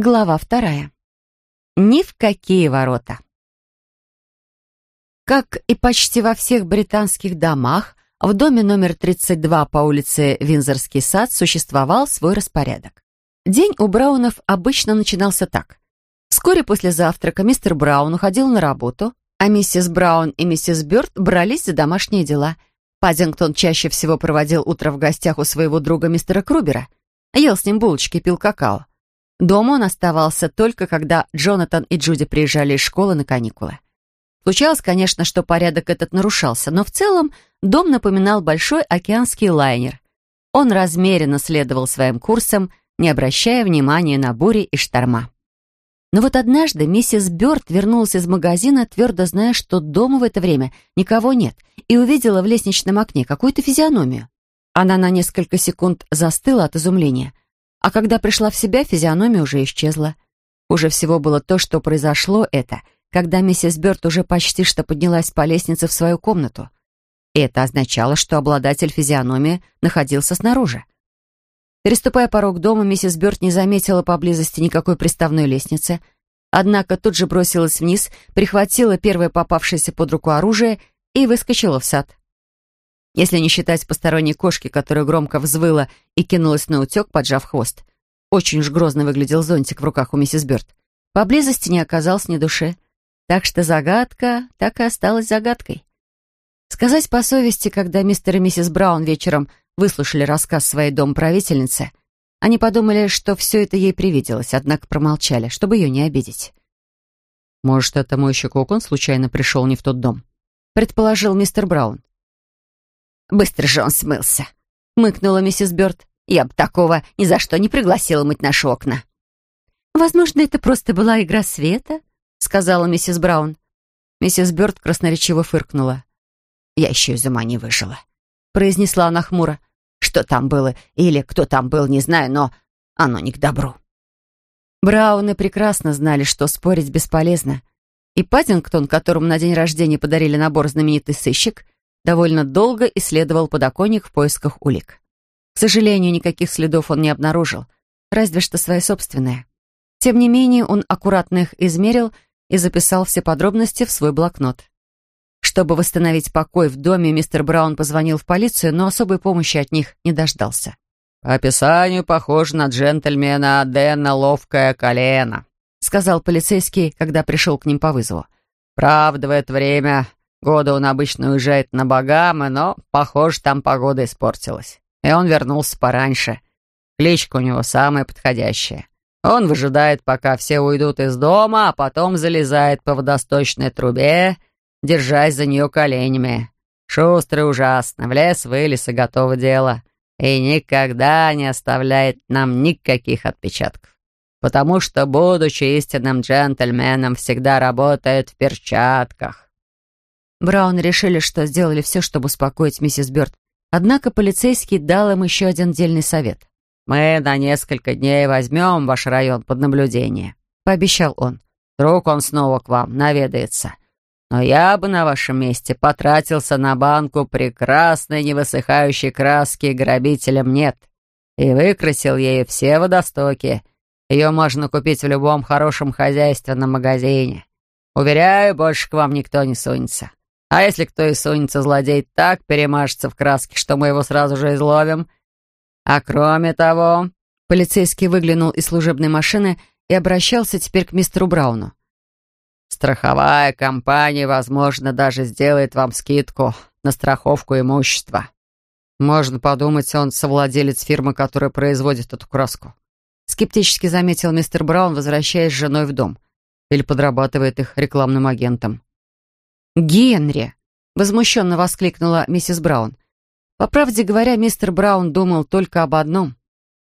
Глава вторая. Ни в какие ворота. Как и почти во всех британских домах, в доме номер 32 по улице Винзорский сад существовал свой распорядок. День у Браунов обычно начинался так. Вскоре после завтрака мистер Браун уходил на работу, а миссис Браун и миссис Бёрд брались за домашние дела. Паддингтон чаще всего проводил утро в гостях у своего друга мистера Крубера, ел с ним булочки, пил какао. Дома он оставался только, когда Джонатан и Джуди приезжали из школы на каникулы. Случалось, конечно, что порядок этот нарушался, но в целом дом напоминал большой океанский лайнер. Он размеренно следовал своим курсам, не обращая внимания на бури и шторма. Но вот однажды миссис Бёрд вернулась из магазина, твердо зная, что дома в это время никого нет, и увидела в лестничном окне какую-то физиономию. Она на несколько секунд застыла от изумления — а когда пришла в себя, физиономия уже исчезла. Хуже всего было то, что произошло это, когда миссис Бёрд уже почти что поднялась по лестнице в свою комнату. И это означало, что обладатель физиономии находился снаружи. Переступая порог дома, миссис Бёрд не заметила поблизости никакой приставной лестницы, однако тут же бросилась вниз, прихватила первое попавшееся под руку оружие и выскочила в сад. Если не считать посторонней кошки, которая громко взвыла и кинулась на утек, поджав хвост. Очень уж грозно выглядел зонтик в руках у миссис Бёрд. Поблизости не оказалось ни души. Так что загадка так и осталась загадкой. Сказать по совести, когда мистер и миссис Браун вечером выслушали рассказ своей домправительницы, они подумали, что все это ей привиделось, однако промолчали, чтобы ее не обидеть. «Может, это мой еще кокон случайно пришел не в тот дом?» предположил мистер Браун. Быстро же он смылся», — мыкнула миссис Бёрд. «Я бы такого ни за что не пригласила мыть наши окна». «Возможно, это просто была игра света», — сказала миссис Браун. Миссис Бёрд красноречиво фыркнула. «Я еще из ума не выжила», — произнесла она хмуро. «Что там было или кто там был, не знаю, но оно не к добру». Брауны прекрасно знали, что спорить бесполезно. И Паддингтон, которому на день рождения подарили набор знаменитый сыщик, довольно долго исследовал подоконник в поисках улик. К сожалению, никаких следов он не обнаружил, разве что свои собственные. Тем не менее, он аккуратно их измерил и записал все подробности в свой блокнот. Чтобы восстановить покой в доме, мистер Браун позвонил в полицию, но особой помощи от них не дождался. «По описанию похож на джентльмена Дэна Ловкое колено», сказал полицейский, когда пришел к ним по вызову. «Правда, в это время Года он обычно уезжает на Багамы, но, похоже, там погода испортилась. И он вернулся пораньше. Кличка у него самая подходящая. Он выжидает, пока все уйдут из дома, а потом залезает по водосточной трубе, держась за нее коленями. Шустрый ужасно, в лес вылез и готово дело. И никогда не оставляет нам никаких отпечатков. Потому что, будучи истинным джентльменом, всегда работает в перчатках. Браун решили, что сделали все, чтобы успокоить миссис Бёрд. Однако полицейский дал им еще один дельный совет. «Мы на несколько дней возьмем ваш район под наблюдение», — пообещал он. «Вдруг он снова к вам наведается. Но я бы на вашем месте потратился на банку прекрасной невысыхающей краски грабителям нет и выкрасил ею все водостоки. Ее можно купить в любом хорошем хозяйственном магазине. Уверяю, больше к вам никто не сунется. А если кто и сунется злодей, так перемажется в краске, что мы его сразу же изловим. А кроме того...» Полицейский выглянул из служебной машины и обращался теперь к мистеру Брауну. «Страховая компания, возможно, даже сделает вам скидку на страховку имущества. Можно подумать, он совладелец фирмы, которая производит эту краску». Скептически заметил мистер Браун, возвращаясь с женой в дом. Или подрабатывает их рекламным агентом. «Генри!» — возмущенно воскликнула миссис Браун. По правде говоря, мистер Браун думал только об одном.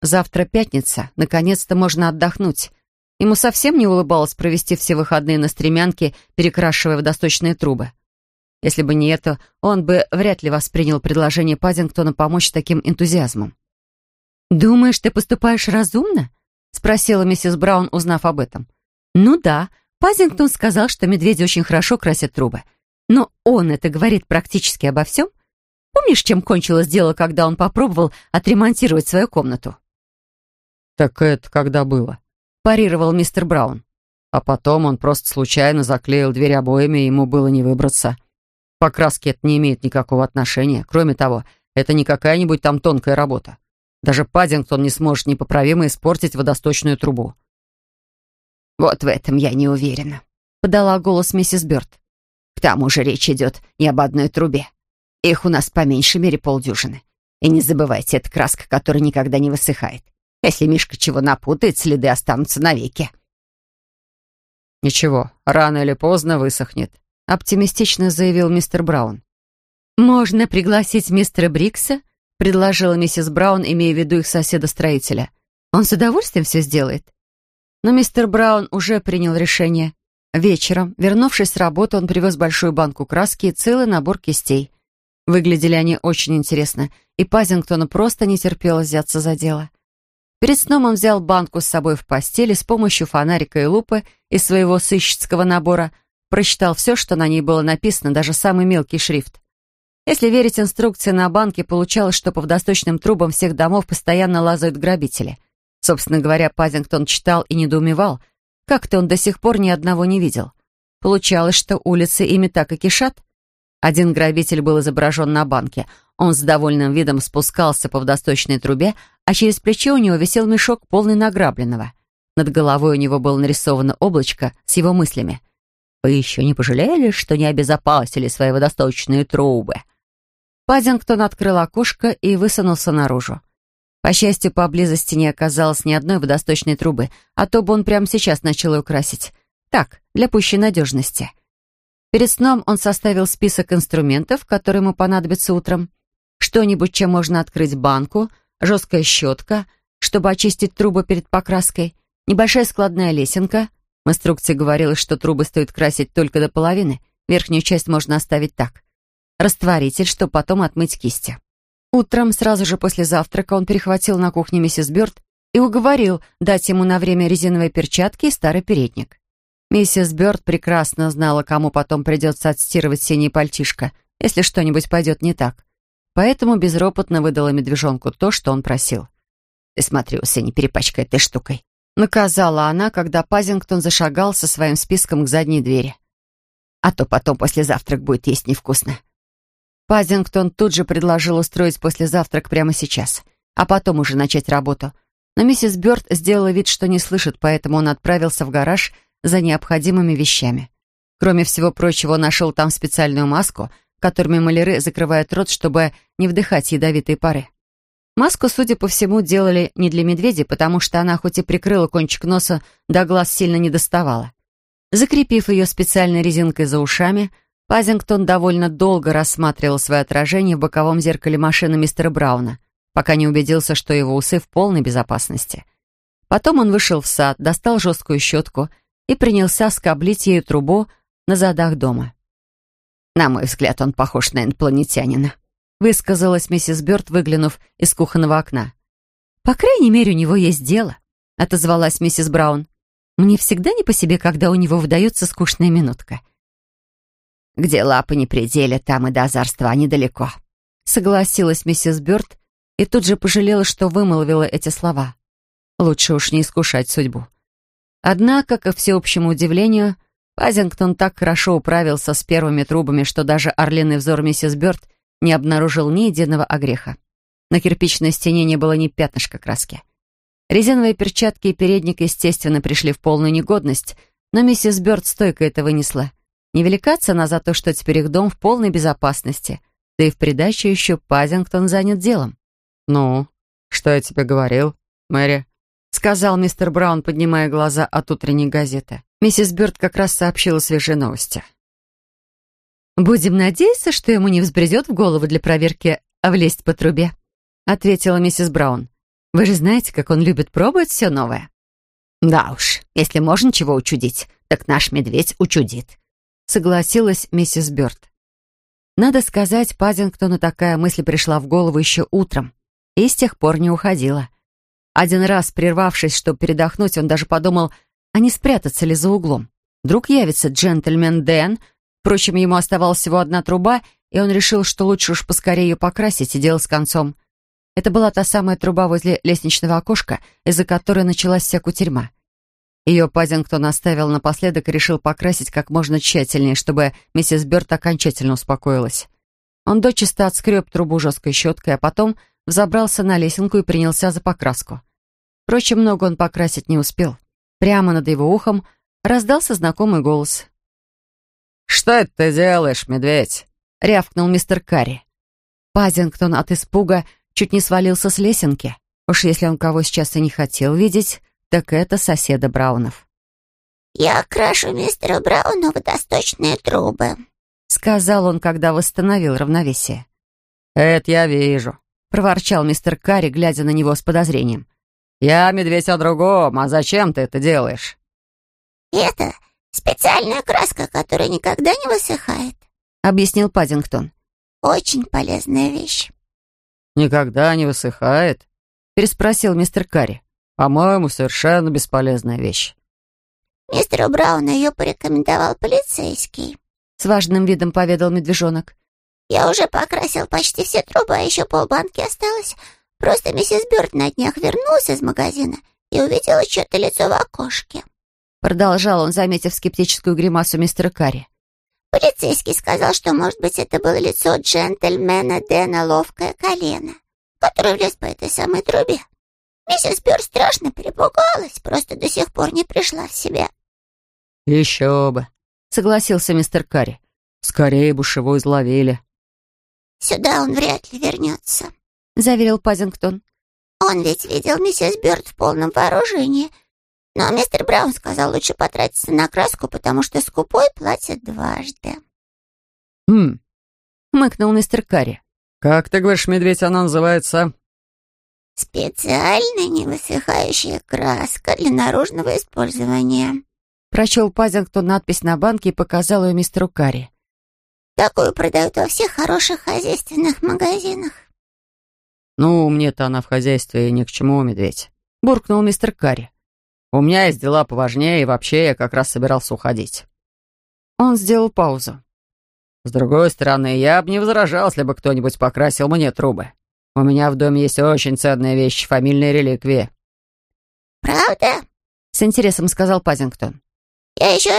Завтра пятница, наконец-то можно отдохнуть. Ему совсем не улыбалось провести все выходные на стремянке, перекрашивая водосточные трубы. Если бы не это, он бы вряд ли воспринял предложение Паддингтона помочь таким энтузиазмом. «Думаешь, ты поступаешь разумно?» — спросила миссис Браун, узнав об этом. «Ну да, Пазингтон сказал, что медведи очень хорошо красят трубы. Но он это говорит практически обо всем. Помнишь, чем кончилось дело, когда он попробовал отремонтировать свою комнату? «Так это когда было?» парировал мистер Браун. А потом он просто случайно заклеил дверь обоями, и ему было не выбраться. По краске это не имеет никакого отношения. Кроме того, это не какая-нибудь там тонкая работа. Даже Паддингтон не сможет непоправимо испортить водосточную трубу. «Вот в этом я не уверена», — подала голос миссис Бёрд. «К тому же речь идет не об одной трубе. Их у нас по меньшей мере полдюжины. И не забывайте, это краска, которая никогда не высыхает. Если Мишка чего напутает, следы останутся навеки». «Ничего, рано или поздно высохнет», — оптимистично заявил мистер Браун. «Можно пригласить мистера Брикса?» — предложила миссис Браун, имея в виду их соседа-строителя. «Он с удовольствием все сделает». Но мистер Браун уже принял решение. Вечером, вернувшись с работы, он привез большую банку краски и целый набор кистей. Выглядели они очень интересно, и Пазингтону просто не терпелось взяться за дело. Перед сном он взял банку с собой в постели с помощью фонарика и лупы из своего сыщицкого набора, прочитал все, что на ней было написано, даже самый мелкий шрифт. Если верить инструкции на банке, получалось, что по водосточным трубам всех домов постоянно лазают грабители. Собственно говоря, Пазингтон читал и недоумевал, как-то он до сих пор ни одного не видел. Получалось, что улицы ими так и кишат. Один грабитель был изображен на банке. Он с довольным видом спускался по водосточной трубе, а через плечо у него висел мешок, полный награбленного. Над головой у него было нарисовано облачко с его мыслями. «Вы еще не пожалели, что не обезопасили свои водосточные трубы?» Паддингтон открыл окошко и высунулся наружу. По счастью, поблизости не оказалось ни одной водосточной трубы, а то бы он прямо сейчас начал ее красить. Так, для пущей надежности. Перед сном он составил список инструментов, которые ему понадобятся утром. Что-нибудь, чем можно открыть банку — жесткая щетка, чтобы очистить трубы перед покраской, небольшая складная лесенка. В инструкции говорилось, что трубы стоит красить только до половины, верхнюю часть можно оставить так. Растворитель, чтобы потом отмыть кисти. Утром, сразу же после завтрака, он перехватил на кухне миссис Бёрд и уговорил дать ему на время резиновые перчатки и старый передник. Миссис Бёрд прекрасно знала, кому потом придется отстирывать синий пальтишко, если что-нибудь пойдет не так поэтому безропотно выдала медвежонку то, что он просил. «Ты смотри, усы не перепачкай этой штукой», — наказала она, когда Пазингтон зашагал со своим списком к задней двери. «А то потом после завтрак будет есть невкусно». Пазингтон тут же предложил устроить послезавтрак прямо сейчас, а потом уже начать работу. Но миссис Бёрд сделала вид, что не слышит, поэтому он отправился в гараж за необходимыми вещами. Кроме всего прочего, нашел там специальную маску — которыми маляры закрывают рот, чтобы не вдыхать ядовитые пары. Маску, судя по всему, делали не для медведя, потому что она хоть и прикрыла кончик носа, до глаз сильно не доставала. Закрепив ее специальной резинкой за ушами, Пазингтон довольно долго рассматривал свое отражение в боковом зеркале машины мистера Брауна, пока не убедился, что его усы в полной безопасности. Потом он вышел в сад, достал жесткую щетку и принялся скоблить ею трубу на задах дома. На мой взгляд, он похож на инопланетянина», высказалась миссис Бёрд, выглянув из кухонного окна. «По крайней мере, у него есть дело», — отозвалась миссис Браун. «Мне всегда не по себе, когда у него выдается скучная минутка». «Где лапы не пределе, там и до озорства недалеко», — согласилась миссис Бёрд и тут же пожалела, что вымолвила эти слова. Лучше уж не искушать судьбу. Однако, ко всеобщему удивлению, Пазингтон так хорошо управился с первыми трубами, что даже орлиный взор миссис Бёрд не обнаружил ни единого огреха. На кирпичной стене не было ни пятнышка краски. Резиновые перчатки и передник, естественно, пришли в полную негодность, но миссис Бёрд стойко это вынесла. Невелика цена за то, что теперь их дом в полной безопасности, да и в придачу еще Пазингтон занят делом. «Ну, что я тебе говорил, Мэри?» — сказал мистер Браун, поднимая глаза от утренней газеты. Миссис Бёрд как раз сообщила свежие новости. «Будем надеяться, что ему не взбредет в голову для проверки влезть по трубе», ответила миссис Браун. «Вы же знаете, как он любит пробовать все новое». «Да уж, если можно чего учудить, так наш медведь учудит», согласилась миссис Бёрд. Надо сказать, Паддингтону такая мысль пришла в голову еще утром и с тех пор не уходила. Один раз, прервавшись, чтобы передохнуть, он даже подумал, а не спрятаться ли за углом? Вдруг явится джентльмен Дэн. Впрочем, ему оставалась всего одна труба, и он решил, что лучше уж поскорее ее покрасить и дело с концом. Это была та самая труба возле лестничного окошка, из-за которой началась вся кутерьма. Ее Пазингтон оставил напоследок и решил покрасить как можно тщательнее, чтобы миссис Бёрд окончательно успокоилась. Он дочисто отскреб трубу жесткой щеткой, а потом взобрался на лесенку и принялся за покраску. Впрочем, много он покрасить не успел. Прямо над его ухом раздался знакомый голос. «Что это ты делаешь, медведь?» — рявкнул мистер Карри. Пазингтон от испуга чуть не свалился с лесенки. Уж если он кого сейчас и не хотел видеть, так это соседа Браунов. «Я крашу мистера Брауна водосточные трубы», — сказал он, когда восстановил равновесие. «Это я вижу», — проворчал мистер Карри, глядя на него с подозрением. «Я медведь о другом, а зачем ты это делаешь?» «Это специальная краска, которая никогда не высыхает», — объяснил Паддингтон. «Очень полезная вещь». «Никогда не высыхает?» — переспросил мистер Карри. По-моему, совершенно бесполезная вещь. Мистеру Брауну ее порекомендовал полицейский. С важным видом поведал медвежонок. Я уже покрасил почти все трубы, а еще полбанки осталось. Просто миссис Бёрд на днях вернулась из магазина и увидела что-то лицо в окошке. Продолжал он, заметив скептическую гримасу мистера Карри. Полицейский сказал, что, может быть, это было лицо джентльмена Дэна Ловкое Колено, который влез по этой самой трубе. Миссис Бёрд страшно перепугалась, просто до сих пор не пришла в себя. «Еще бы», — согласился мистер Карри. «Скорее его изловили». «Сюда он вряд ли вернется», — заверил Пазингтон. «Он ведь видел миссис Бёрд в полном вооружении. Но мистер Браун сказал, лучше потратиться на краску, потому что скупой платит дважды». «Хм», — хмыкнул мистер Карри. «Как ты говоришь, медведь, она называется?» «Специальная невысыхающая краска для наружного использования», прочел Пазингтон надпись на банке и показал ее мистеру Карри. «Такую продают во всех хороших хозяйственных магазинах». «Ну, мне-то она в хозяйстве ни к чему, медведь», — буркнул мистер Карри. «У меня есть дела поважнее, и вообще я как раз собирался уходить». Он сделал паузу. «С другой стороны, я бы не возражал, если бы кто-нибудь покрасил мне трубы. У меня в доме есть очень ценная вещь, фамильная реликвия». «Правда?» — с интересом сказал Пазингтон. «Я еще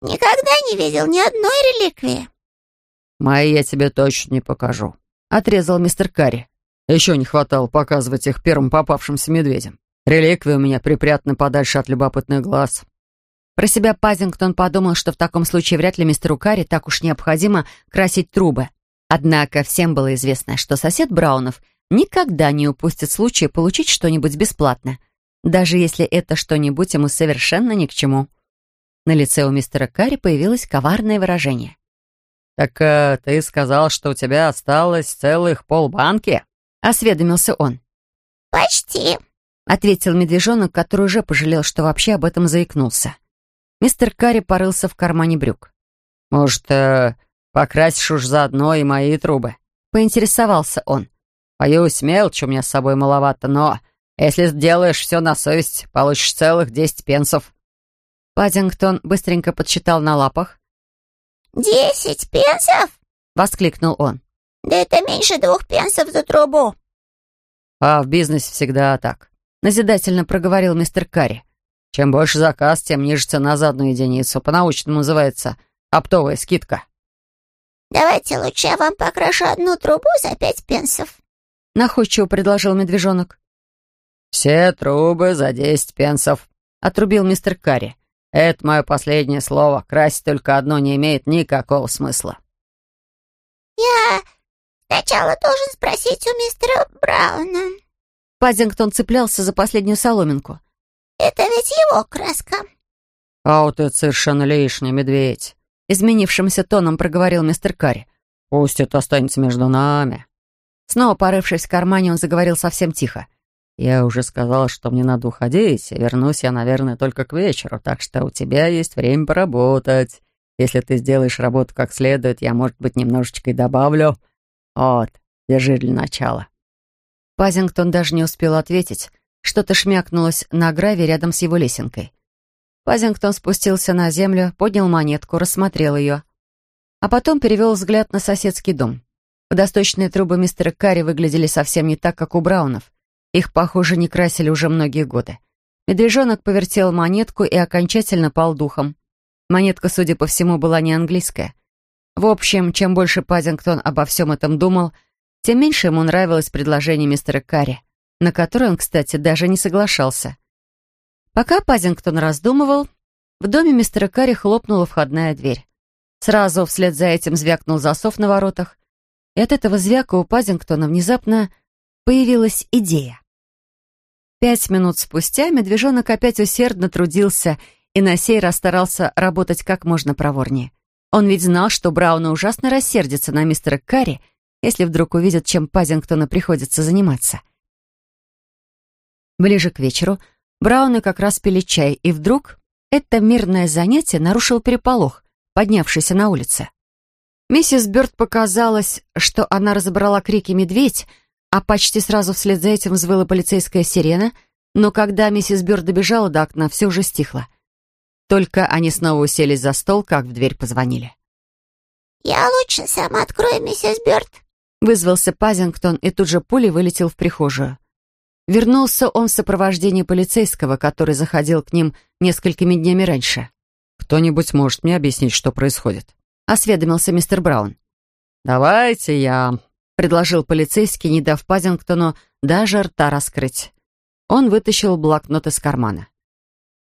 никогда не видел ни одной реликвии». «Мои я тебе точно не покажу», — отрезал мистер Карри. «Еще не хватало показывать их первым попавшимся медведям. Реликвии у меня припрятаны подальше от любопытных глаз». Про себя Пазингтон подумал, что в таком случае вряд ли мистеру Карри так уж необходимо красить трубы. Однако всем было известно, что сосед Браунов никогда не упустит случая получить что-нибудь бесплатно, даже если это что-нибудь ему совершенно ни к чему. На лице у мистера Карри появилось коварное выражение. «Так э, ты сказал, что у тебя осталось целых полбанки?» — осведомился он. «Почти», — ответил медвежонок, который уже пожалел, что вообще об этом заикнулся. Мистер Карри порылся в кармане брюк. «Может, э, покрасишь уж заодно и мои трубы?» — поинтересовался он. Боюсь, мелочи у меня с собой маловато, но если сделаешь все на совесть, получишь целых десять пенсов». Паддингтон быстренько подсчитал на лапах. «Десять пенсов?» — воскликнул он. «Да это меньше двух пенсов за трубу». «А в бизнесе всегда так», — назидательно проговорил мистер Карри. «Чем больше заказ, тем ниже цена за одну единицу. По-научному называется оптовая скидка». «Давайте лучше я вам покрашу одну трубу за пять пенсов», — находчиво предложил медвежонок. «Все трубы за десять пенсов», — отрубил мистер Карри. «Это мое последнее слово. Красить только одно не имеет никакого смысла». «Я сначала должен спросить у мистера Брауна». Паддингтон цеплялся за последнюю соломинку. «Это ведь его краска». «А вот это совершенно лишний, медведь», — изменившимся тоном проговорил мистер Карри. «Пусть это останется между нами». Снова порывшись в кармане, он заговорил совсем тихо. «Я уже сказал, что мне надо уходить, вернусь я, наверное, только к вечеру, так что у тебя есть время поработать. Если ты сделаешь работу как следует, я, может быть, немножечко и добавлю. Вот, держи для начала». Пазингтон даже не успел ответить. Что-то шмякнулось на граве рядом с его лесенкой. Пазингтон спустился на землю, поднял монетку, рассмотрел ее. А потом перевел взгляд на соседский дом. Водосточные трубы мистера Карри выглядели совсем не так, как у Браунов. Их, похоже, не красили уже многие годы. Медвежонок повертел монетку и окончательно пал духом. Монетка, судя по всему, была не английская. В общем, чем больше Паддингтон обо всем этом думал, тем меньше ему нравилось предложение мистера Карри, на которое он, кстати, даже не соглашался. Пока Паддингтон раздумывал, в доме мистера Карри хлопнула входная дверь. Сразу вслед за этим звякнул засов на воротах, и от этого звяка у Паддингтона внезапно появилась идея. Пять минут спустя медвежонок опять усердно трудился и на сей раз старался работать как можно проворнее. Он ведь знал, что Брауна ужасно рассердится на мистера Карри, если вдруг увидит, чем Пазингтона приходится заниматься. Ближе к вечеру Брауны как раз пили чай, и вдруг это мирное занятие нарушил переполох, поднявшийся на улице. Миссис Бёрд показалось, что она разобрала крики «Медведь», а почти сразу вслед за этим взвыла полицейская сирена, но когда миссис Бёрд добежала до окна, все уже стихло. Только они снова уселись за стол, как в дверь позвонили. «Я лучше сама открою, миссис Бёрд», — вызвался Пазингтон и тут же пулей вылетел в прихожую. Вернулся он в сопровождении полицейского, который заходил к ним несколькими днями раньше. «Кто-нибудь может мне объяснить, что происходит?» — осведомился мистер Браун. «Давайте я», предложил полицейский, не дав Пазингтону даже рта раскрыть. Он вытащил блокнот из кармана.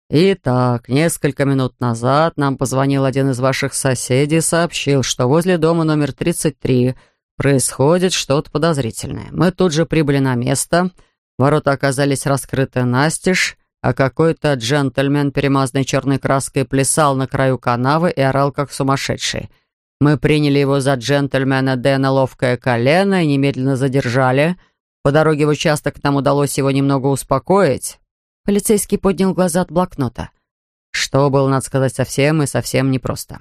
«Итак, несколько минут назад нам позвонил один из ваших соседей и сообщил, что возле дома номер 33 происходит что-то подозрительное. Мы тут же прибыли на место, ворота оказались раскрыты настежь, а какой-то джентльмен, перемазанный черной краской, плясал на краю канавы и орал как сумасшедший — мы приняли его за джентльмена Дэна Ловкое колено и немедленно задержали. По дороге в участок нам удалось его немного успокоить. Полицейский поднял глаза от блокнота. Что было, надо сказать, совсем и совсем непросто.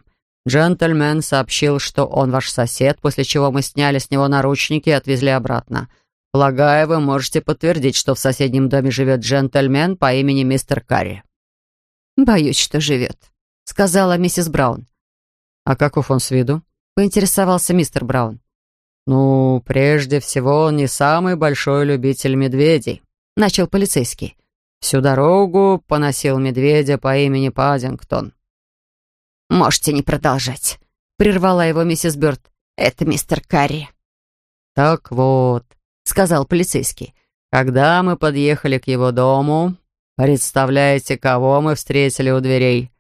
Джентльмен сообщил, что он ваш сосед, после чего мы сняли с него наручники и отвезли обратно. Полагаю, вы можете подтвердить, что в соседнем доме живет джентльмен по имени мистер Карри. «Боюсь, что живет», — сказала миссис Браун. «А каков он с виду?» — поинтересовался мистер Браун. «Ну, прежде всего, он не самый большой любитель медведей», — начал полицейский. «Всю дорогу поносил медведя по имени Паддингтон». «Можете не продолжать», — прервала его миссис Бёрд. «Это мистер Карри». «Так вот», — сказал полицейский, «когда мы подъехали к его дому, представляете, кого мы встретили у дверей?»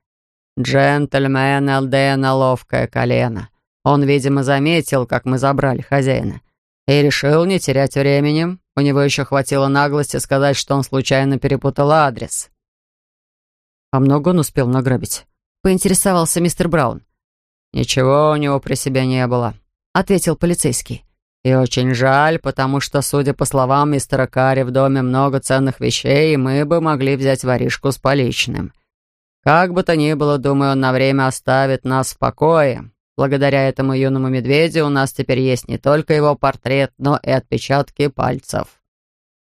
«Джентльмен Алдена ловкое колено. Он, видимо, заметил, как мы забрали хозяина. И решил не терять времени. У него еще хватило наглости сказать, что он случайно перепутал адрес». «А много он успел награбить?» — поинтересовался мистер Браун. «Ничего у него при себе не было», — ответил полицейский. «И очень жаль, потому что, судя по словам мистера Карри, в доме много ценных вещей, и мы бы могли взять воришку с поличным. Как бы то ни было, думаю, он на время оставит нас в покое. Благодаря этому юному медведю у нас теперь есть не только его портрет, но и отпечатки пальцев».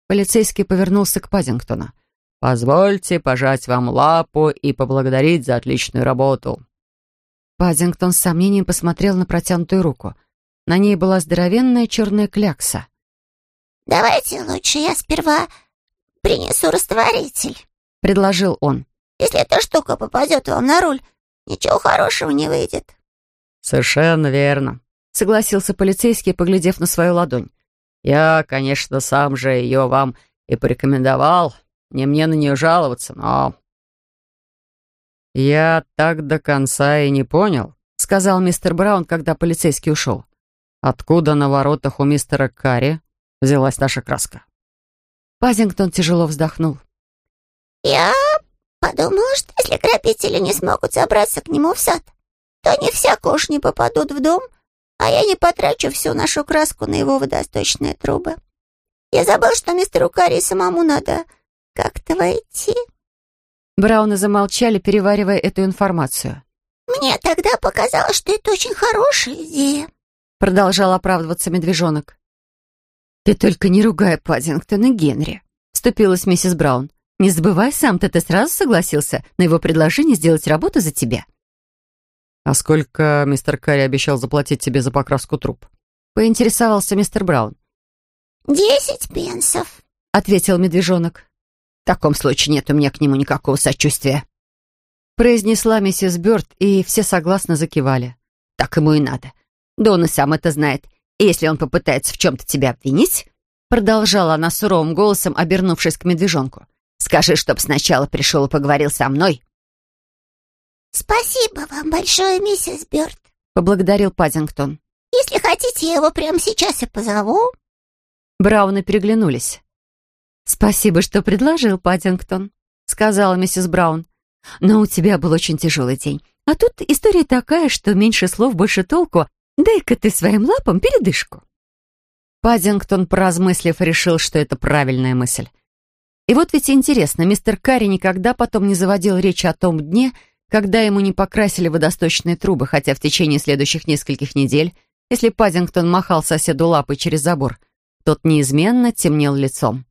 Полицейский повернулся к Паддингтону. «Позвольте пожать вам лапу и поблагодарить за отличную работу». Паддингтон с сомнением посмотрел на протянутую руку. На ней была здоровенная черная клякса. «Давайте лучше я сперва принесу растворитель», — предложил он. Если эта штука попадет вам на руль, ничего хорошего не выйдет». «Совершенно верно», — согласился полицейский, поглядев на свою ладонь. «Я, конечно, сам же ее вам и порекомендовал. Не мне на нее жаловаться, но...» «Я так до конца и не понял», — сказал мистер Браун, когда полицейский ушел. «Откуда на воротах у мистера Карри взялась наша краска?» Пазингтон тяжело вздохнул. «Я Подумала, что если грабители не смогут забраться к нему в сад, то не вся кожа не попадут в дом, а я не потрачу всю нашу краску на его водосточные трубы. Я забыл, что мистеру Карри самому надо как-то войти». Брауны замолчали, переваривая эту информацию. «Мне тогда показалось, что это очень хорошая идея», — продолжал оправдываться медвежонок. «Ты только не ругай Паддингтона Генри», — вступилась миссис Браун. Не забывай, сам-то ты сразу согласился на его предложение сделать работу за тебя. «А сколько мистер Карри обещал заплатить тебе за покраску труб?» — поинтересовался мистер Браун. «Десять пенсов», — ответил медвежонок. таком случае нет у меня к нему никакого сочувствия», произнесла миссис Бёрд, и все согласно закивали. «Так ему и надо. Да он и сам это знает. И если он попытается в чем-то тебя обвинить, продолжала она суровым голосом, обернувшись к медвежонку, скажи, чтоб сначала пришел и поговорил со мной». «Спасибо вам большое, миссис Бёрд», — поблагодарил Паддингтон. «Если хотите, я его прямо сейчас и позову». Брауны переглянулись. «Спасибо, что предложил, Паддингтон», — сказала миссис Браун. «Но у тебя был очень тяжелый день. А тут история такая, что меньше слов, больше толку. Дай-ка ты своим лапам передышку». Паддингтон, поразмыслив, решил, что это правильная мысль. И вот ведь интересно, мистер Карри никогда потом не заводил речь о том дне, когда ему не покрасили водосточные трубы, хотя в течение следующих нескольких недель, если Паддингтон махал соседу лапой через забор, тот неизменно темнел лицом.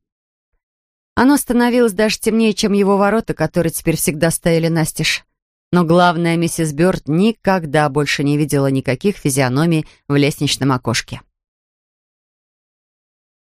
Оно становилось даже темнее, чем его ворота, которые теперь всегда стояли настежь. Но главное, миссис Бёрд никогда больше не видела никаких физиономий в лестничном окошке.